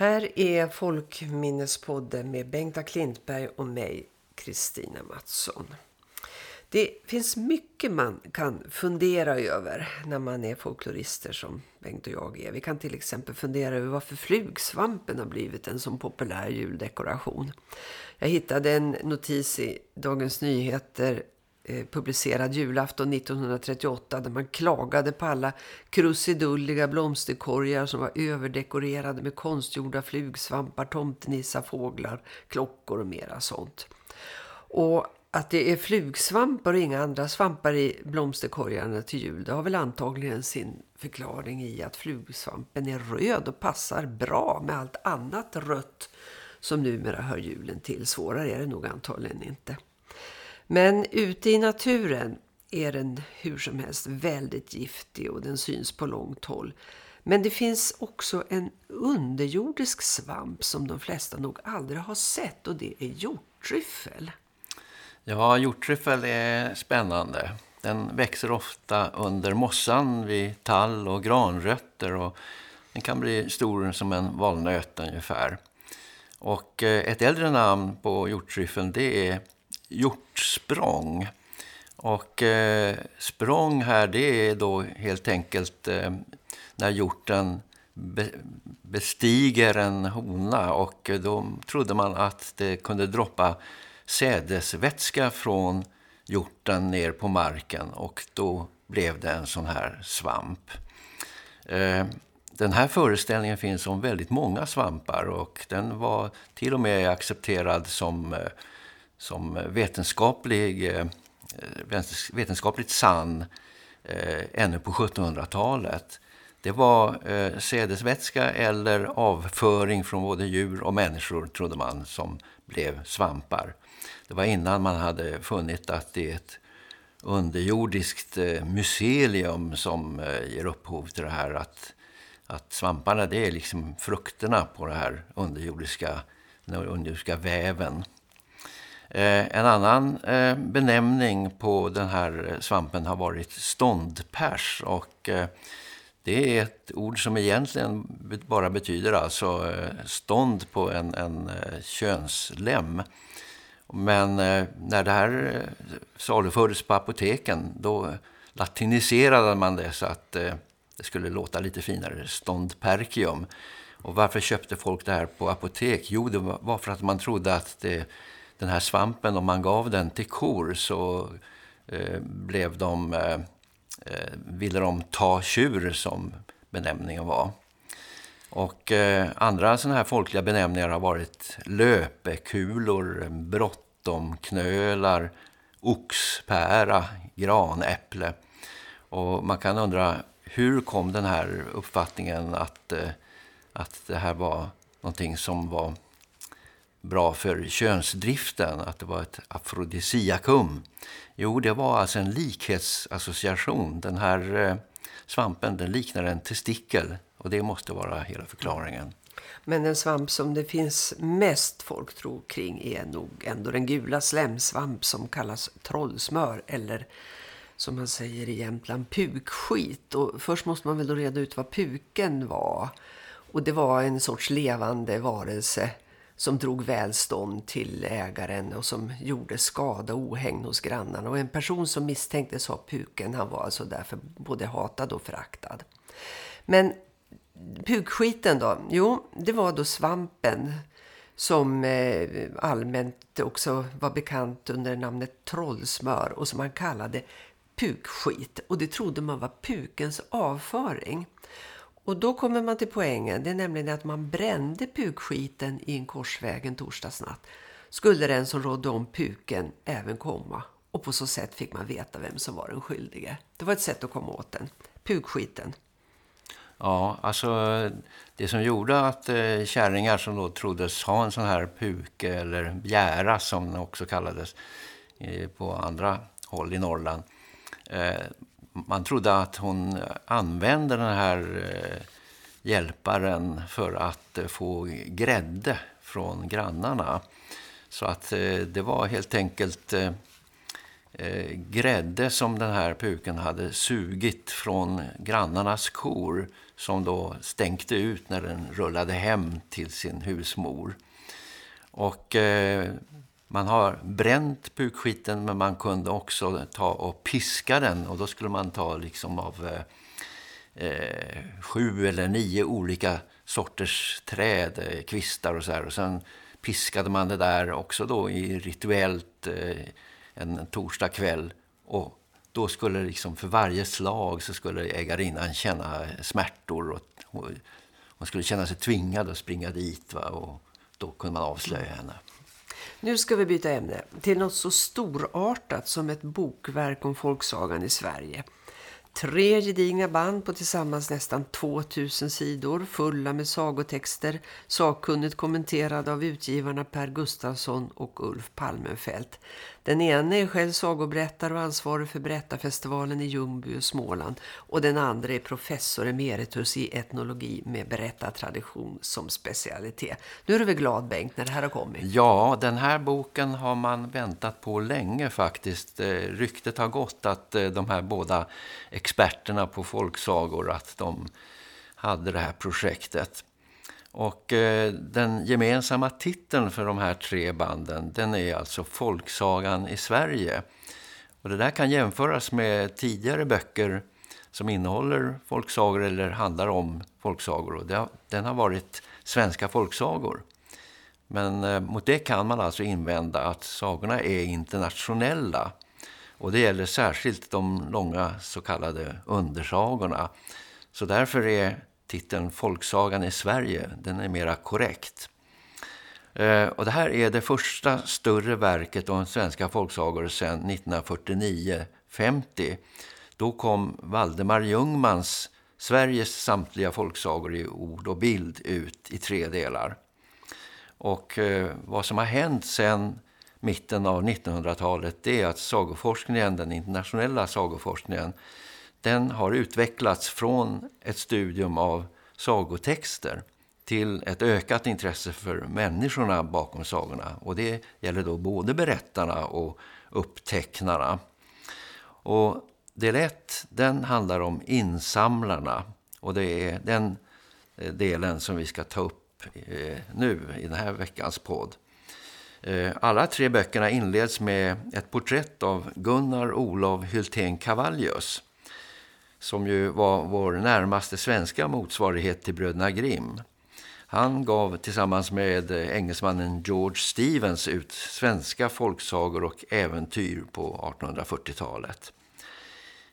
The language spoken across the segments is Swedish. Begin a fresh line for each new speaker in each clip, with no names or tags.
Här är Folkminnespodden med Bengta Klintberg och mig, Kristina Mattsson. Det finns mycket man kan fundera över när man är folklorister som Bengt och jag är. Vi kan till exempel fundera över varför flugsvampen har blivit en så populär juldekoration. Jag hittade en notis i Dagens Nyheter Eh, publicerad julafton 1938 där man klagade på alla krusidulliga blomsterkorgar som var överdekorerade med konstgjorda flugsvampar, tomtenissar, fåglar, klockor och mera sånt. Och att det är flugsvampar och inga andra svampar i blomsterkorgarna till jul, det har väl antagligen sin förklaring i att flugsvampen är röd och passar bra med allt annat rött som numera hör julen till. Svårare är det nog antagligen inte. Men ute i naturen är den hur som helst väldigt giftig och den syns på långt håll. Men det finns också en underjordisk svamp som de flesta nog aldrig har sett och det är hjortryffel.
Ja, hjortryffel är spännande. Den växer ofta under mossan vid tall och granrötter och den kan bli stor som en valnöt ungefär. Och eh, ett äldre namn på hjortryffeln det är hjortsprång. Och eh, språng här det är då helt enkelt eh, när hjorten be bestiger en hona och då trodde man att det kunde droppa sädesvätska från hjorten ner på marken och då blev det en sån här svamp. Eh, den här föreställningen finns om väldigt många svampar och den var till och med accepterad som, eh, som vetenskaplig, eh, vetenskapligt sann eh, ännu på 1700-talet. Det var eh, sädesvätska eller avföring från både djur och människor trodde man som blev svampar. Det var innan man hade funnit att det är ett underjordiskt eh, mycelium som eh, ger upphov till det här att, att svamparna det är liksom frukterna på det här underjordiska, den underjordiska väven. Eh, en annan eh, benämning på den här svampen har varit ståndpärs och eh, det är ett ord som egentligen bara betyder alltså stånd på en, en könslem. Men när det här salufördes på apoteken då latiniserade man det så att det skulle låta lite finare, ståndperkium. Och varför köpte folk det här på apotek? Jo, det var för att man trodde att det, den här svampen, om man gav den till kor så eh, blev de, eh, eh ville de ta tjur som benämningen var. Och eh, andra sådana här folkliga benämningar har varit löpekulor, brottomknölar, oxpära, granäpple. Och man kan undra hur kom den här uppfattningen att, eh, att det här var någonting som var bra för könsdriften, att det var ett afrodisiakum. Jo, det var alltså en likhetsassociation. Den här eh, svampen den liknar en testikel och det måste vara hela förklaringen.
Men den svamp som det finns mest folktro kring är nog ändå den gula slemsvamp som kallas trollsmör eller som man säger i Jämtland pukskit. Och först måste man väl då reda ut vad puken var. Och det var en sorts levande varelse som drog välstånd till ägaren och som gjorde skada och ohägn hos grannarna. Och en person som misstänktes ha puken, han var alltså därför både hatad och föraktad. Men pukskiten då? Jo, det var då svampen som eh, allmänt också var bekant under namnet trollsmör och som man kallade pukskit. Och det trodde man var pukens avföring. Och då kommer man till poängen. Det är nämligen att man brände pukskiten i en korsvägen torsdagsnatt. Skulle den som rådde om puken även komma. Och på så sätt fick man veta vem som var den skyldige. Det var ett sätt att komma åt den. Pukskiten.
Ja, alltså det som gjorde att eh, kärringar som då troddes ha en sån här puke eller bjära som den också kallades eh, på andra håll i Norrland. Eh, man trodde att hon använde den här eh, hjälparen för att eh, få grädde från grannarna. Så att eh, det var helt enkelt eh, grädde som den här puken hade sugit från grannarnas kor som då stänkte ut när den rullade hem till sin husmor. Och eh, man har bränt pukskiten men man kunde också ta och piska den och då skulle man ta liksom av eh, eh, sju eller nio olika sorters träd, eh, kvistar och så här och sen piskade man det där också då i rituellt eh, en torsdag kväll och då skulle liksom för varje slag så skulle ägarinnan känna smärtor och, och hon skulle känna sig tvingad att springa dit va? och då kunde man avslöja henne.
Nu ska vi byta ämne till något så storartat som ett bokverk om folksagan i Sverige. Tre gedigna band på tillsammans nästan 2000 sidor fulla med sagotexter, sakkunnigt kommenterade av utgivarna Per Gustafsson och Ulf Palmenfelt. Den ena är själv sagoberättare och ansvarig för berättarfestivalen i Ljungby och Småland och den andra är professor emeritus i etnologi med berättartradition som specialitet. Nu är du väl glad Bengt när det här har kommit?
Ja, den här boken har man väntat på länge faktiskt. Eh, ryktet har gått att eh, de här båda experterna på folksagor att de hade det här projektet. Och eh, den gemensamma titeln för de här tre banden den är alltså Folksagan i Sverige. Och det där kan jämföras med tidigare böcker som innehåller folksagor eller handlar om folksagor. Och det, den har varit svenska folksagor. Men eh, mot det kan man alltså invända att sagorna är internationella. Och det gäller särskilt de långa så kallade undersagorna. Så därför är titeln Folksagan i Sverige, den är mera korrekt. Eh, och det här är det första större verket om svenska folksagor sedan 1949-50. Då kom Valdemar Ljungmans Sveriges samtliga folksagor i ord och bild ut i tre delar. Och eh, vad som har hänt sedan mitten av 1900-talet är att sagoforskningen, den internationella sagoforskningen, den har utvecklats från ett studium av sagotexter till ett ökat intresse för människorna bakom sagorna. Och det gäller då både berättarna och upptecknarna. Och del 1, den handlar om insamlarna. Och det är den eh, delen som vi ska ta upp eh, nu i den här veckans podd. Eh, alla tre böckerna inleds med ett porträtt av Gunnar Olof Hyltén-Cavallius som ju var vår närmaste svenska motsvarighet till bröderna Grimm. Han gav tillsammans med eh, engelsmannen George Stevens ut svenska folksagor och äventyr på 1840-talet.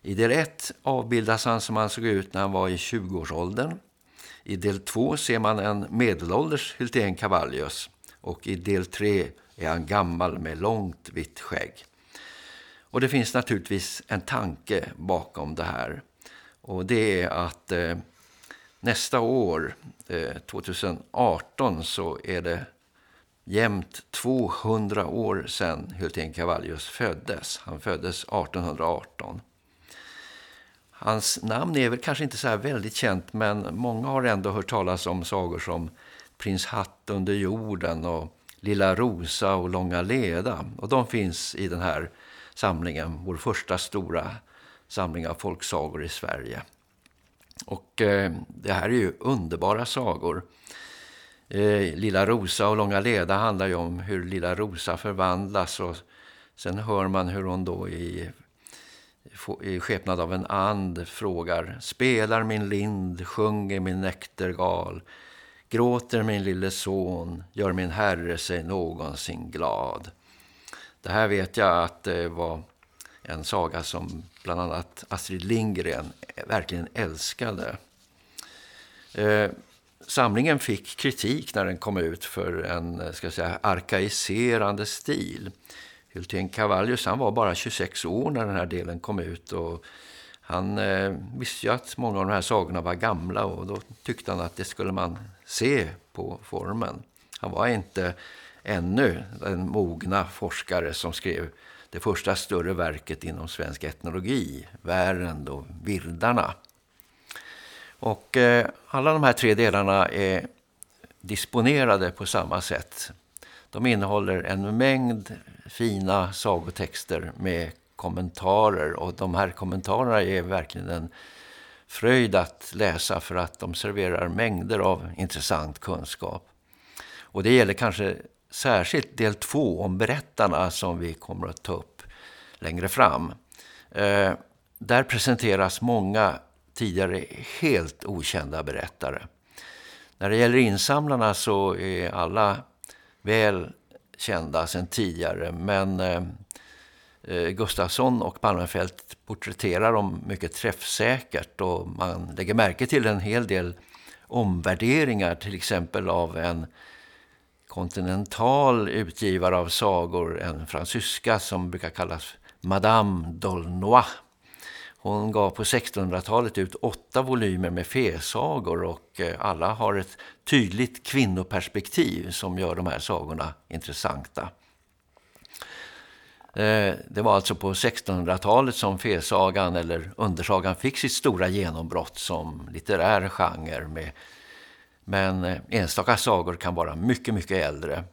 I del 1 avbildas han som han såg ut när han var i 20-årsåldern. I del 2 ser man en medelålders Hylten Cavallius och i del 3 är han gammal med långt vitt skägg. Och det finns naturligtvis en tanke bakom det här. Och det är att eh, nästa år, eh, 2018, så är det jämnt 200 år sedan Hultén Cavallius föddes. Han föddes 1818. Hans namn är väl kanske inte så väldigt känt men många har ändå hört talas om sagor som Prins Hatt under jorden och Lilla Rosa och Långa Leda. Och de finns i den här samlingen, vår första stora samling av folksagor i Sverige. Och eh, det här är ju underbara sagor. Eh, Lilla Rosa och Långa Leda handlar ju om hur Lilla Rosa förvandlas och sen hör man hur hon då i, i skepnad av en and frågar Spelar min lind, sjunger min näktergal, Gråter min lille son, gör min herre sig någonsin glad. Det här vet jag att det var en saga som bland annat Astrid Lindgren verkligen älskade. Eh, samlingen fick kritik när den kom ut för en eh, ska säga, arkaiserande stil. Hultén Cavallius han var bara 26 år när den här delen kom ut och han eh, visste ju att många av de här sagorna var gamla och då tyckte han att det skulle man se på formen. Han var inte ännu den mogna forskare som skrev det första större verket inom svensk etnologi, Värend och Virdarna. Och eh, alla de här tre delarna är disponerade på samma sätt. De innehåller en mängd fina sagotexter med kommentarer och de här kommentarerna är verkligen en fröjd att läsa för att de serverar mängder av intressant kunskap. Och det gäller kanske särskilt del två om berättarna som vi kommer att ta upp längre fram. Eh, där presenteras många tidigare helt okända berättare. När det gäller insamlarna så är alla väl kända sedan tidigare men eh, eh Gustafsson och Palmefelt porträtterar dem mycket träffsäkert och man lägger märke till en hel del omvärderingar till exempel av en kontinental utgivare av sagor, en fransyska som brukar kallas Madame d'Aulnois. Hon gav på 1600-talet ut åtta volymer med fesagor och eh, alla har ett tydligt kvinnoperspektiv som gör de här sagorna intressanta. Eh, det var alltså på 1600-talet som fesagan eller undersagan fick sitt stora genombrott som litterär genre. Med, men eh, enstaka sagor kan vara mycket, mycket äldre.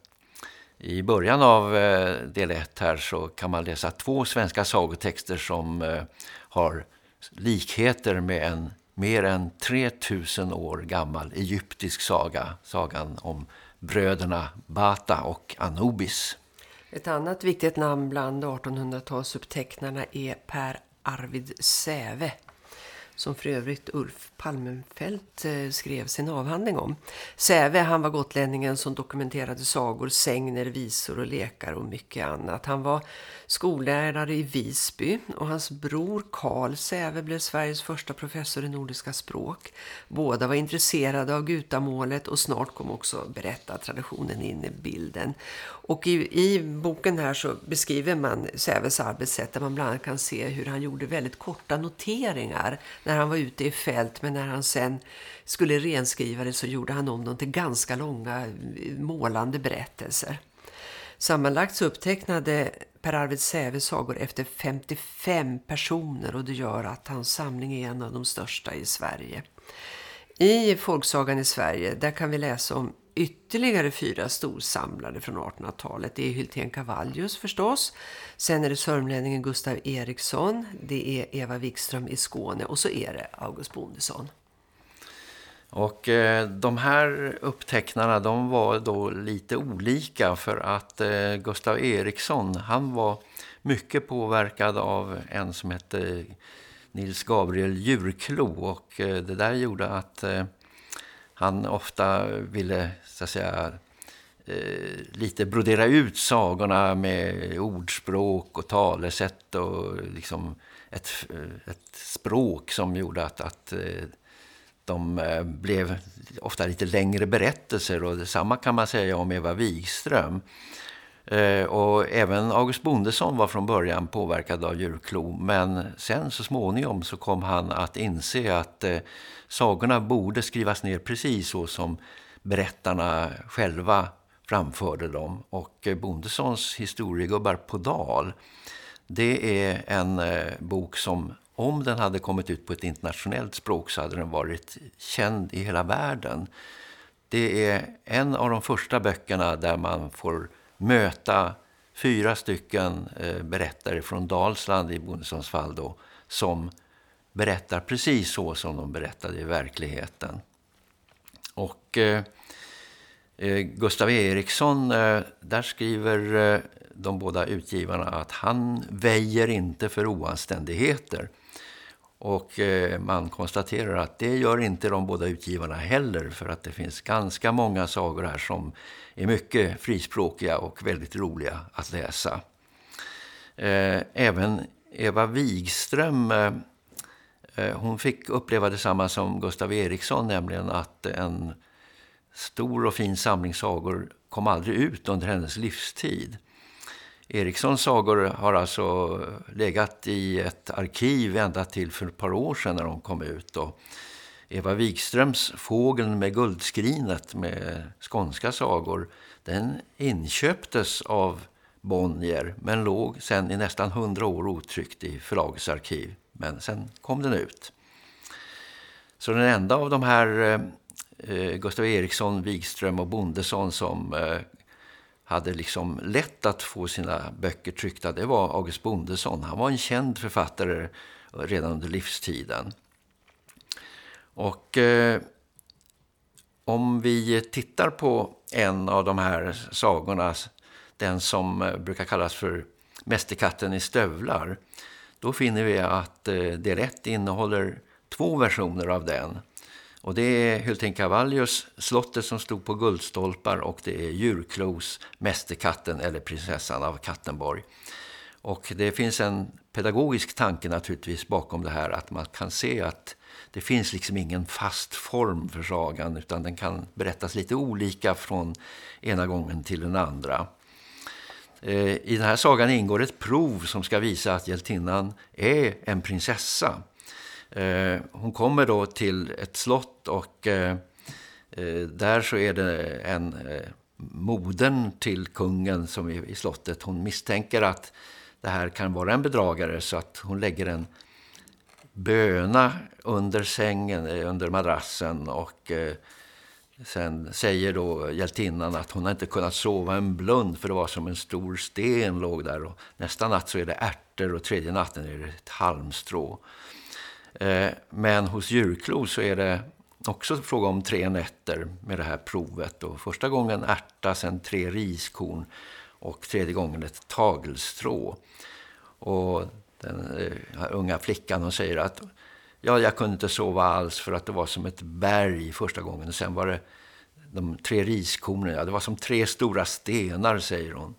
I början av eh, del 1 här så kan man läsa två svenska sagotexter som eh, har likheter med en mer än 3000 år gammal egyptisk saga, sagan om bröderna Bata och Anubis.
Ett annat viktigt namn bland 1800-talsupptecknarna är Per Arvid Säve som för övrigt Ulf Palmenfelt eh, skrev sin avhandling om. Säve, han var gotlänningen som dokumenterade sagor, sängner, visor och lekar och mycket annat. Han var skollärare i Visby och hans bror Karl Säve blev Sveriges första professor i nordiska språk. Båda var intresserade av gutamålet och snart kom också berättartraditionen in i bilden. Och i, i boken här så beskriver man Säves arbetssätt där man bland annat kan se hur han gjorde väldigt korta noteringar när han var ute i fält men när han sen skulle renskriva det så gjorde han om dem till ganska långa eh, målande berättelser. Sammanlagt så upptecknade Per Arvid Säve sagor efter 55 personer och det gör att hans samling är en av de största i Sverige. I folksagan i Sverige där kan vi läsa om ytterligare fyra storsamlare från 1800-talet. Det är Hylten Cavallius förstås. Sen är det sörmlänningen Gustav Eriksson. Det är Eva Wikström i Skåne och så är det August Bondesson.
Och eh, de här upptecknarna de var då lite olika för att eh, Gustav Eriksson han var mycket påverkad av en som hette Nils Gabriel Djurklo och eh, det där gjorde att eh, han ofta ville så att säga eh, lite brodera ut sagorna med ordspråk och talesätt och liksom ett, ett språk som gjorde att, att eh, de eh, blev ofta lite längre berättelser och detsamma kan man säga om Eva Wigström. Eh, och även August Bondesson var från början påverkad av djurklo men sen så småningom så kom han att inse att eh, sagorna borde skrivas ner precis så som berättarna själva framförde dem. Och eh, Bondessons historiegubbar på Dal det är en eh, bok som om den hade kommit ut på ett internationellt språk så hade den varit känd i hela världen. Det är en av de första böckerna där man får möta fyra stycken eh, berättare från Dalsland i Bondessons fall då, som berättar precis så som de berättade i verkligheten. Och eh, eh Gustav Eriksson, eh, där skriver eh, de båda utgivarna att han väjer inte för oanständigheter. Och eh, man konstaterar att det gör inte de båda utgivarna heller för att det finns ganska många sagor här som är mycket frispråkiga och väldigt roliga att läsa. Eh, även Eva Wigström eh, hon fick uppleva detsamma som Gustav Eriksson nämligen att en stor och fin samling sagor kom aldrig ut under hennes livstid. Erikssons sagor har alltså legat i ett arkiv ända till för ett par år sedan när de kom ut. Och Eva Wikströms Fågeln med guldskrinet med skånska sagor, den inköptes av Bonnier men låg sen i nästan hundra år otryckt i förlagets arkiv. Men sen kom den ut. Så den enda av de här eh, eh Gustav Eriksson, Wikström och Bondesson som eh, hade liksom lätt att få sina böcker tryckta, det var August Bondesson. Han var en känd författare redan under livstiden. Och eh, om vi tittar på en av de här sagorna, den som eh, brukar kallas för Mästerkatten i stövlar, då finner vi att eh, det rätt innehåller två versioner av den. Och det är Hylten Cavallius slottet som stod på guldstolpar och det är Djurklos Mästerkatten eller prinsessan av Kattenborg. Och det finns en pedagogisk tanke naturligtvis bakom det här att man kan se att det finns liksom ingen fast form för sagan utan den kan berättas lite olika från ena gången till den andra. Eh, I den här sagan ingår ett prov som ska visa att hjältinnan är en prinsessa. Eh, hon kommer då till ett slott och eh, eh, där så är det en modern till kungen som är i slottet. Hon misstänker att det här kan vara en bedragare så att hon lägger en böna under sängen, under madrassen och Sen säger då hjältinnan att hon har inte kunnat sova en blund för det var som en stor sten låg där. Och nästa natt så är det ärtor och tredje natten är det ett halmstrå. Eh, men hos djurklo så är det också fråga om tre nätter med det här provet. Och första gången ärta, sen tre riskorn och tredje gången ett tagelstrå. Och den eh, unga flickan hon säger att ja, jag kunde inte sova alls för att det var som ett berg första gången. Och sen var det de tre riskornen, ja, det var som tre stora stenar säger hon.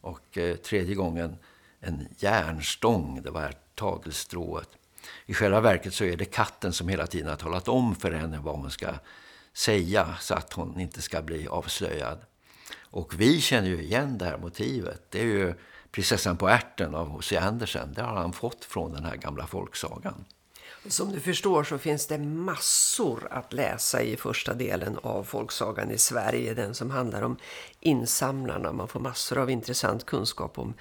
Och eh, tredje gången en järnstång, det var tagelstrået. I själva verket så är det katten som hela tiden har talat om för henne vad hon ska säga så att hon inte ska bli avslöjad. Och vi känner ju igen det här motivet. Det är ju prinsessan på ärten av H.C. Andersen. Det har han fått från den här gamla folksagan.
Som du förstår så finns det massor att läsa i första delen av folksagan i Sverige. Den som handlar om insamlarna. Man får massor av intressant kunskap om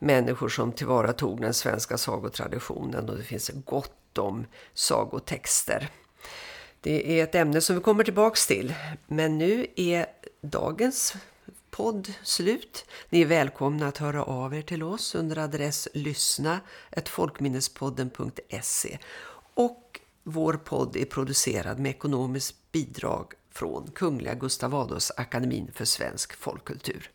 människor som tillvaratog den svenska sagotraditionen. Och det finns gott om sagotexter. Det är ett ämne som vi kommer tillbaks till. Men nu är dagens podd slut. Ni är välkomna att höra av er till oss under adress lyssna folkminnespodden.se och vår podd är producerad med ekonomiskt bidrag från Kungliga Gustav Adolfs Akademin för svensk folkkultur.